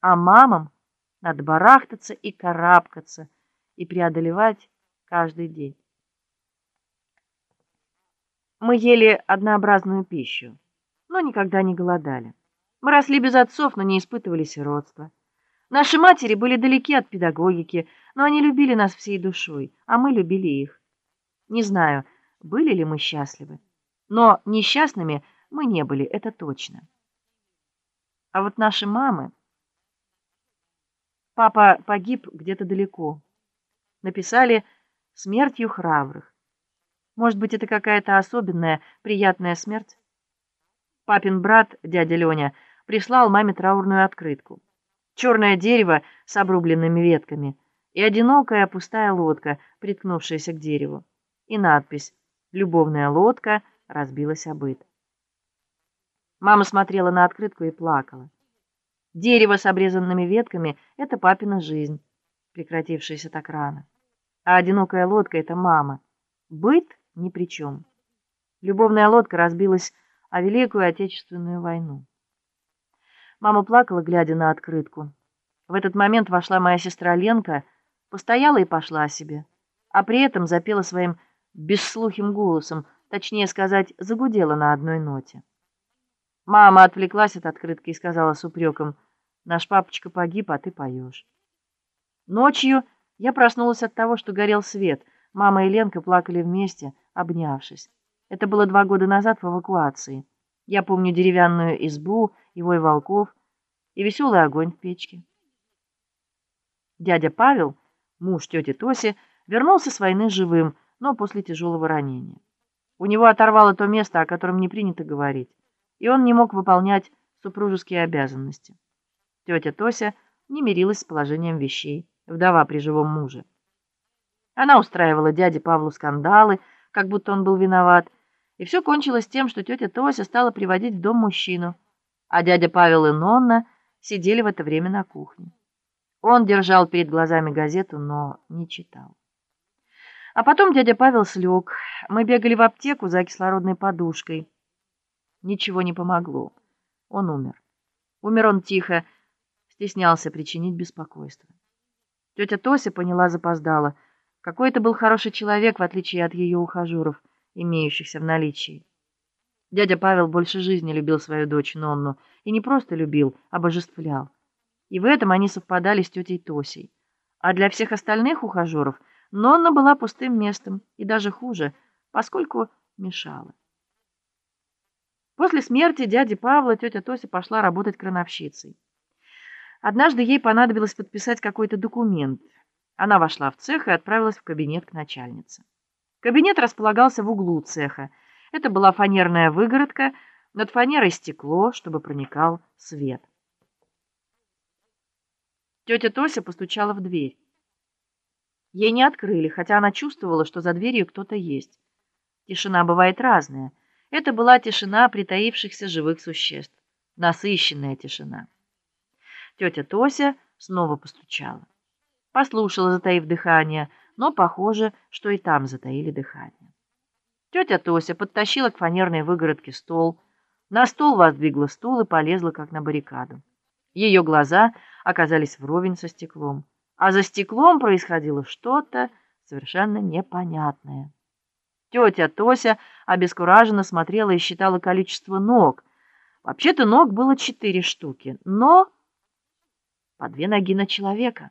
А мамам надо барахтаться и карабкаться и преодолевать каждый день. Мы ели однообразную пищу, но никогда не голодали. Мы росли без отцов, но не испытывали сиротства. Наши матери были далеки от педагогики, но они любили нас всей душой, а мы любили их. Не знаю, были ли мы счастливы, но несчастными мы не были, это точно. А вот наши мамы... Папа погиб где-то далеко. Написали «Смертью храбрых». Может быть, это какая-то особенная, приятная смерть? Папин брат, дядя Леня, прислал маме траурную открытку. Черное дерево с обрубленными ветками и одинокая пустая лодка, приткнувшаяся к дереву. И надпись «Любовная лодка разбилась о быт». Мама смотрела на открытку и плакала. Дерево с обрезанными ветками — это папина жизнь, прекратившаяся так рано. А одинокая лодка — это мама. Быт ни при чем. Любовная лодка разбилась о Великую Отечественную войну. Мама плакала, глядя на открытку. В этот момент вошла моя сестра Ленка, постояла и пошла себе, а при этом запела своим бесслухим голосом, точнее сказать, загудела на одной ноте. Мама отвлеклась от открытки и сказала с упреком, «Наш папочка погиб, а ты поешь». Ночью я проснулась от того, что горел свет. Мама и Ленка плакали вместе, обнявшись. Это было два года назад в эвакуации. Я помню деревянную избу, его и волков, и веселый огонь в печке. Дядя Павел, муж тети Тоси, вернулся с войны живым, но после тяжелого ранения. У него оторвало то место, о котором не принято говорить и он не мог выполнять супружеские обязанности. Тетя Тося не мирилась с положением вещей, вдова при живом муже. Она устраивала дяде Павлу скандалы, как будто он был виноват, и все кончилось тем, что тетя Тося стала приводить в дом мужчину, а дядя Павел и Нонна сидели в это время на кухне. Он держал перед глазами газету, но не читал. А потом дядя Павел слег. Мы бегали в аптеку за кислородной подушкой. Ничего не помогло. Он умер. Умер он тихо, стеснялся причинить беспокойство. Тетя Тося поняла запоздала. Какой это был хороший человек, в отличие от ее ухажеров, имеющихся в наличии. Дядя Павел больше жизни любил свою дочь Нонну, и не просто любил, а божествлял. И в этом они совпадали с тетей Тосей. А для всех остальных ухажеров Нонна была пустым местом, и даже хуже, поскольку мешала. После смерти дяди Павла тетя Тося пошла работать крановщицей. Однажды ей понадобилось подписать какой-то документ. Она вошла в цех и отправилась в кабинет к начальнице. Кабинет располагался в углу цеха. Это была фанерная выгородка, над фанерой стекло, чтобы проникал свет. Тетя Тося постучала в дверь. Ей не открыли, хотя она чувствовала, что за дверью кто-то есть. Тишина бывает разная. Это была тишина притаившихся живых существ, насыщенная тишина. Тетя Тося снова постучала. Послушала, затаив дыхание, но похоже, что и там затаили дыхание. Тетя Тося подтащила к фанерной выгородке стол, на стол воздвигла стул и полезла, как на баррикаду. Ее глаза оказались вровень со стеклом, а за стеклом происходило что-то совершенно непонятное. Тетя Тося обескураженно смотрела и считала количество ног. Вообще-то ног было четыре штуки, но по две ноги на человека.